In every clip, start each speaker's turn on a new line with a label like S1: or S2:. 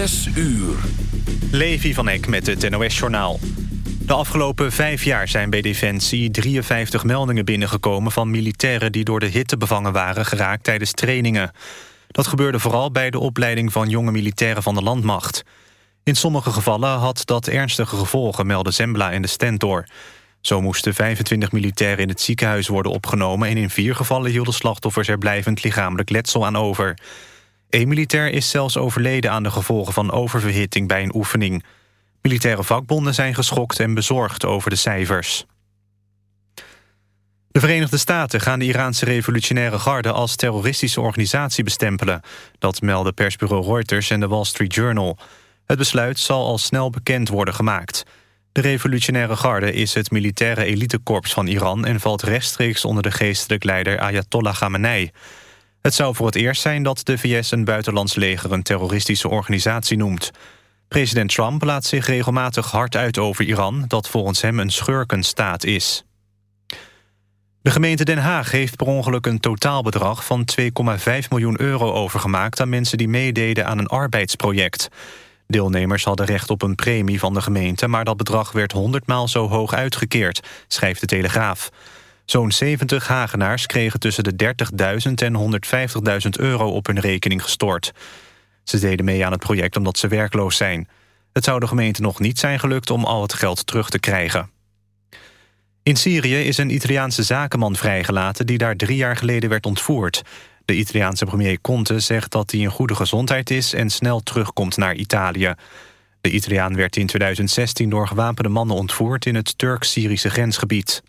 S1: Zes uur.
S2: Levi van Eck met het NOS-journaal. De afgelopen vijf jaar zijn bij Defensie 53 meldingen binnengekomen... van militairen die door de hitte bevangen waren geraakt tijdens trainingen. Dat gebeurde vooral bij de opleiding van jonge militairen van de landmacht. In sommige gevallen had dat ernstige gevolgen, melden Zembla en de Stentor. Zo moesten 25 militairen in het ziekenhuis worden opgenomen... en in vier gevallen hielden slachtoffers er blijvend lichamelijk letsel aan over... Een militair is zelfs overleden aan de gevolgen van oververhitting bij een oefening. Militaire vakbonden zijn geschokt en bezorgd over de cijfers. De Verenigde Staten gaan de Iraanse revolutionaire garde als terroristische organisatie bestempelen. Dat melden persbureau Reuters en de Wall Street Journal. Het besluit zal al snel bekend worden gemaakt. De revolutionaire garde is het militaire elitekorps van Iran... en valt rechtstreeks onder de geestelijk leider Ayatollah Khamenei. Het zou voor het eerst zijn dat de VS een buitenlands leger een terroristische organisatie noemt. President Trump laat zich regelmatig hard uit over Iran... dat volgens hem een schurkenstaat is. De gemeente Den Haag heeft per ongeluk een totaalbedrag van 2,5 miljoen euro overgemaakt aan mensen die meededen aan een arbeidsproject. Deelnemers hadden recht op een premie van de gemeente, maar dat bedrag werd honderdmaal zo hoog uitgekeerd, schrijft de Telegraaf. Zo'n 70 Hagenaars kregen tussen de 30.000 en 150.000 euro op hun rekening gestort. Ze deden mee aan het project omdat ze werkloos zijn. Het zou de gemeente nog niet zijn gelukt om al het geld terug te krijgen. In Syrië is een Italiaanse zakenman vrijgelaten... die daar drie jaar geleden werd ontvoerd. De Italiaanse premier Conte zegt dat hij in goede gezondheid is... en snel terugkomt naar Italië. De Italiaan werd in 2016 door gewapende mannen ontvoerd... in het Turk-Syrische grensgebied.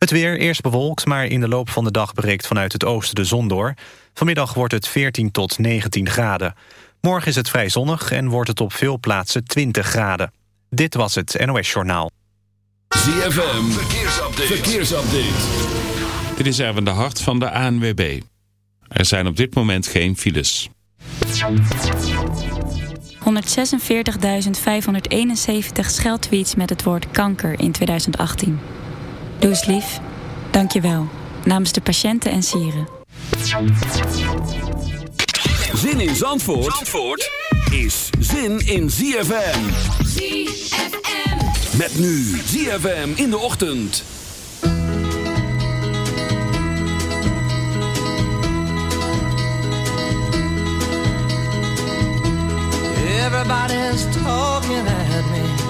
S2: Het weer eerst bewolkt, maar in de loop van de dag breekt vanuit het oosten de zon door. Vanmiddag wordt het 14 tot 19 graden. Morgen is het vrij zonnig en wordt het op veel plaatsen 20 graden. Dit was het NOS Journaal.
S1: ZFM, verkeersupdate. verkeersupdate.
S3: Dit is Erwin de Hart van de ANWB. Er zijn op dit moment geen files.
S4: 146.571 scheldtweets met het woord kanker in 2018. Doe eens lief. Dank je wel. Namens de patiënten en sieren.
S1: Zin in Zandvoort, Zandvoort is zin in ZFM.
S5: ZFM.
S1: Met nu ZFM in de ochtend.
S6: Everybody's talking at me.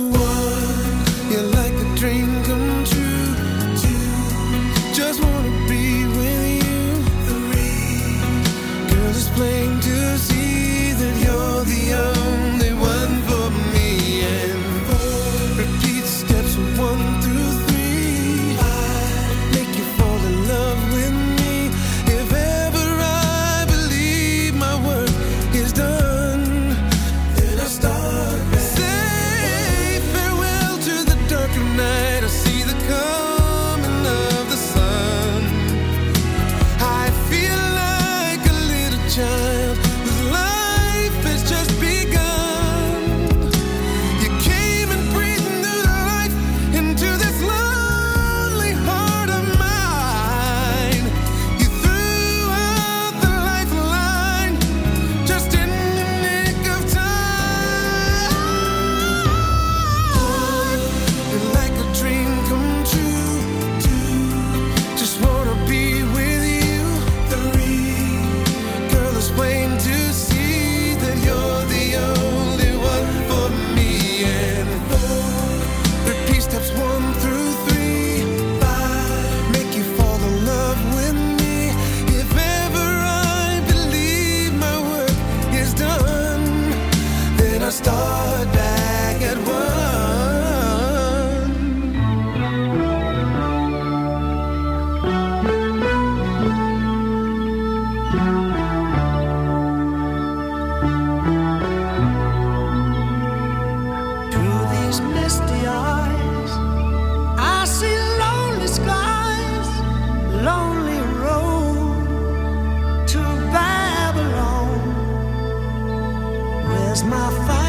S6: was my
S5: fire.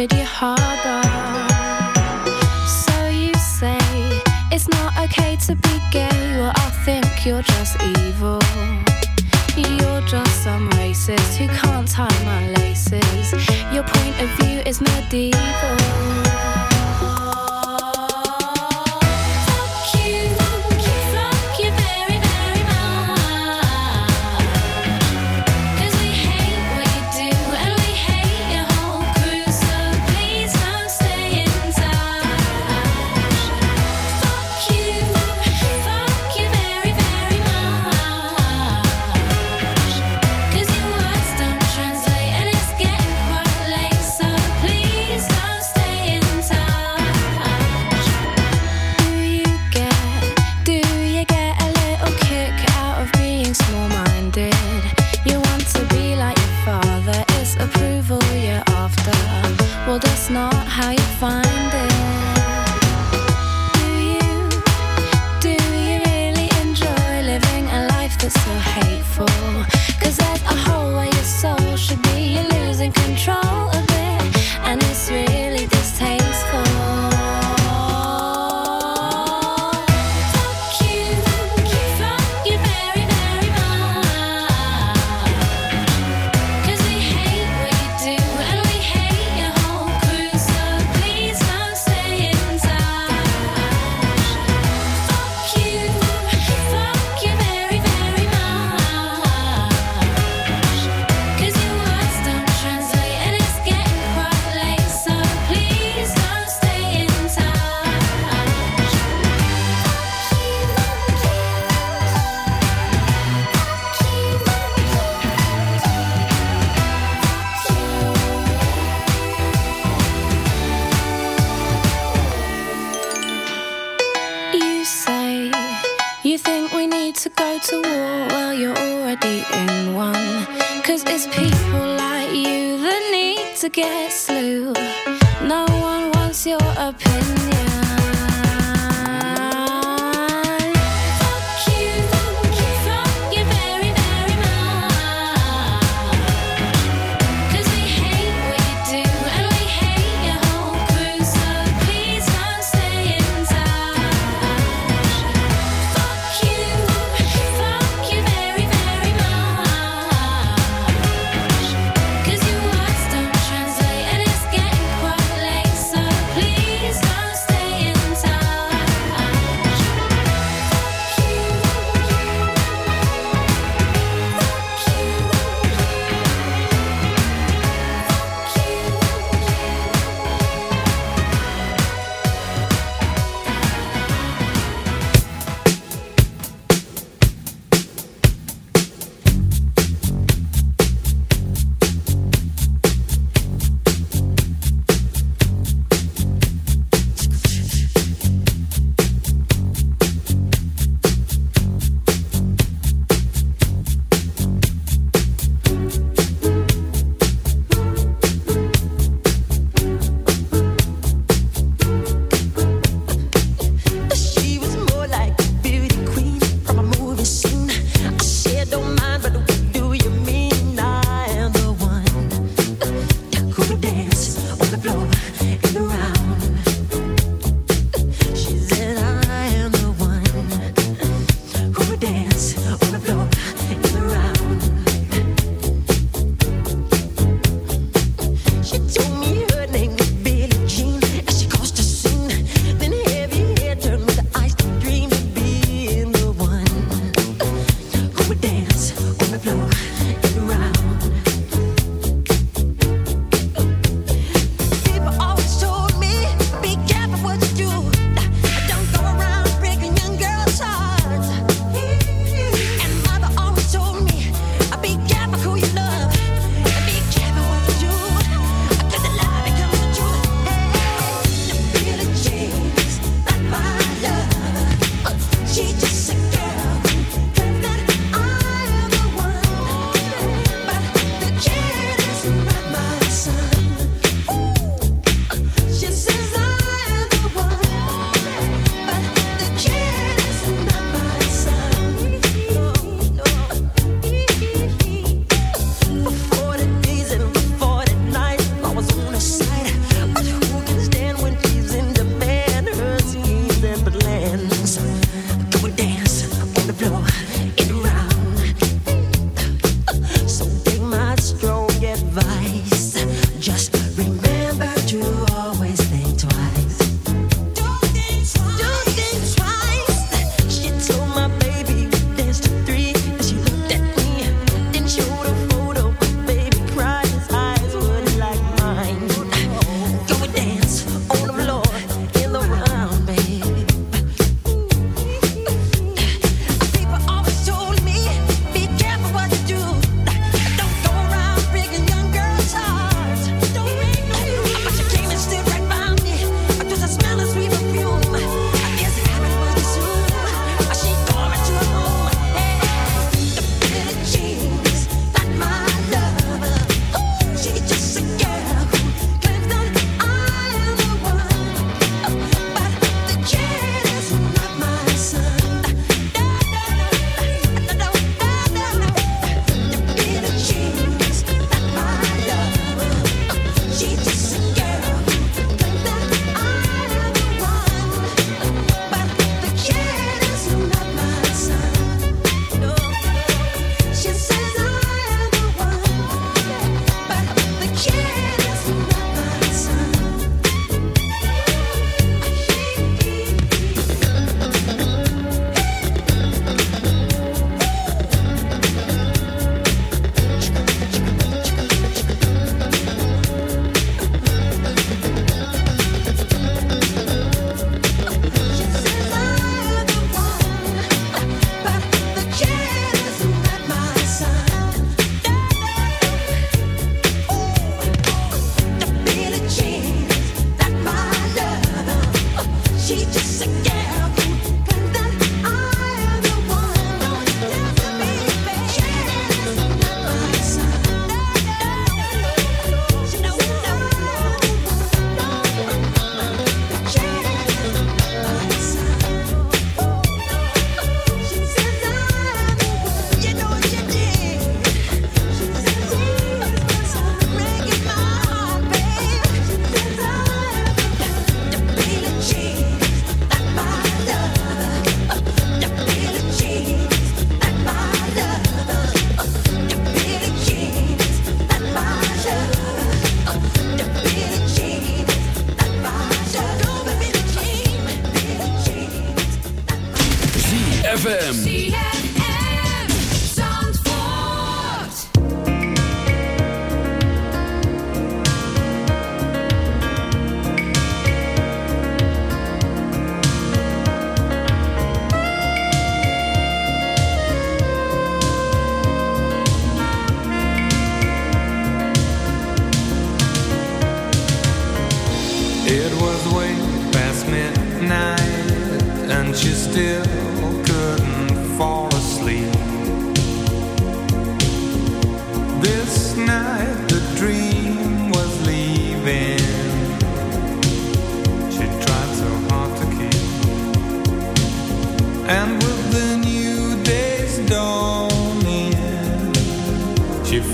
S5: shitty harbor. So you say it's not okay to be gay. Well, I think you're just evil. so hateful.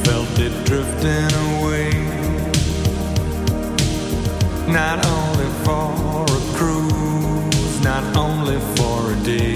S7: felt it drifting away. Not only for a cruise, not only for a day.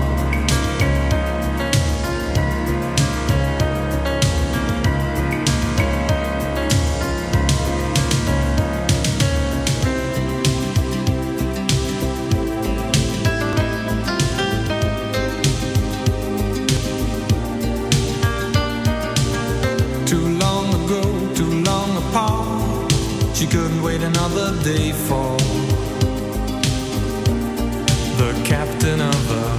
S7: another day fall. The captain of the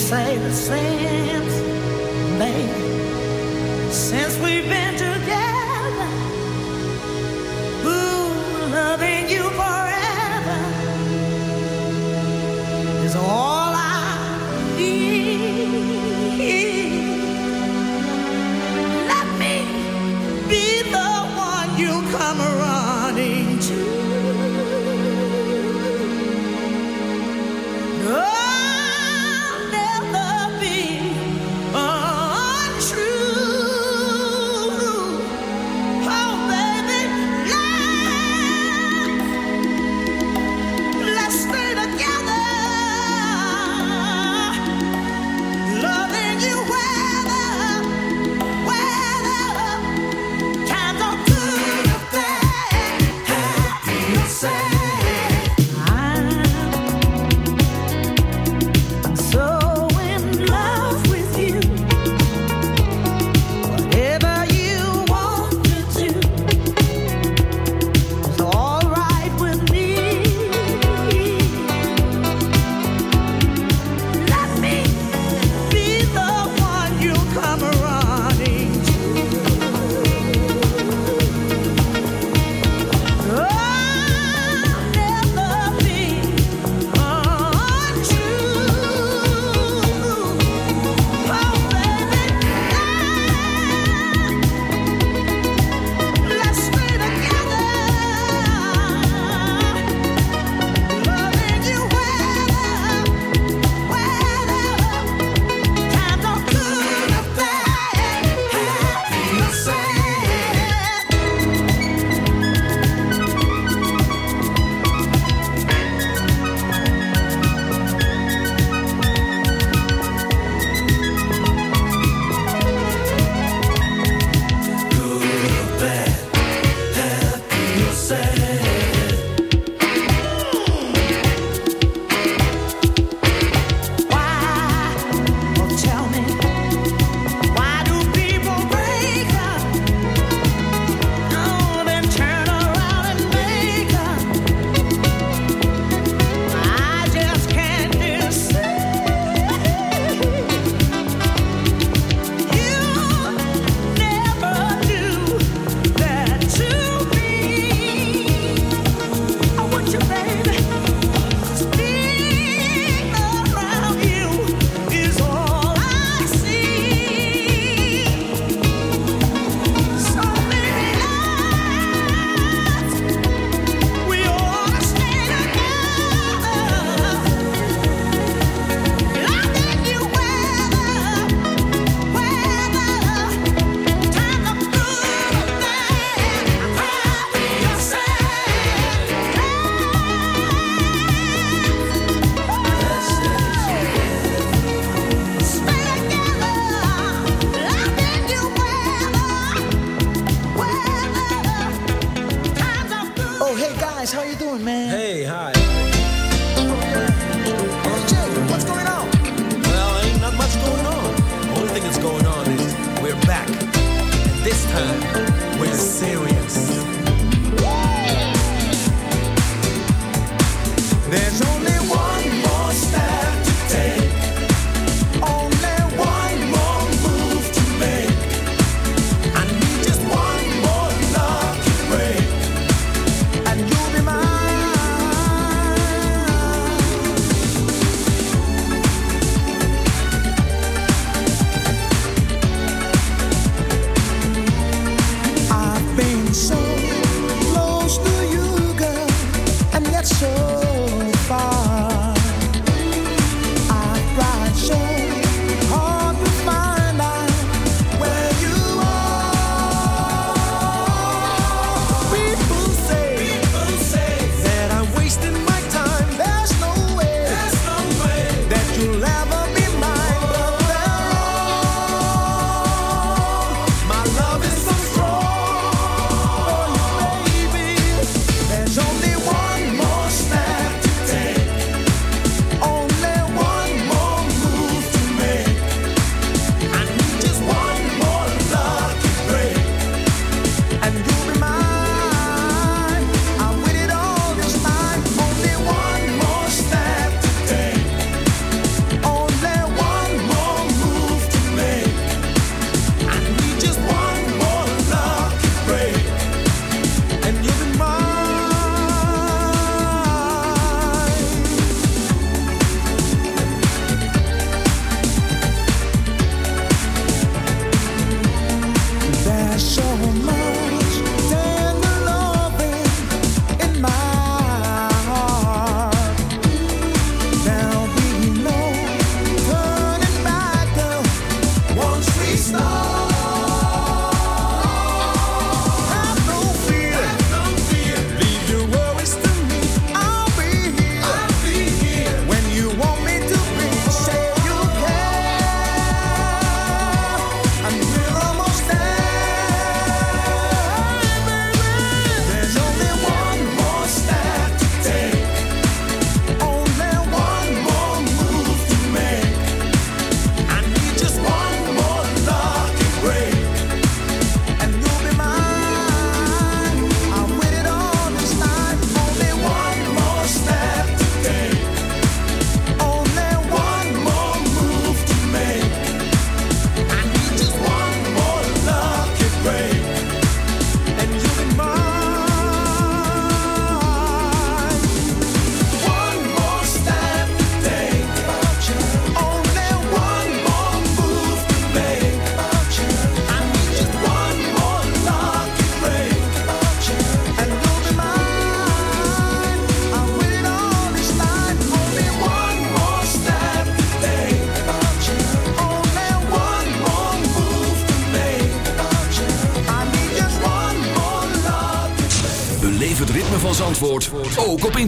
S8: say the same thing since we've been together.